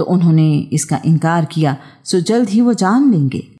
तो उन्होंने इसका इनकार किया सो जल्द ही वो जान लेंगे।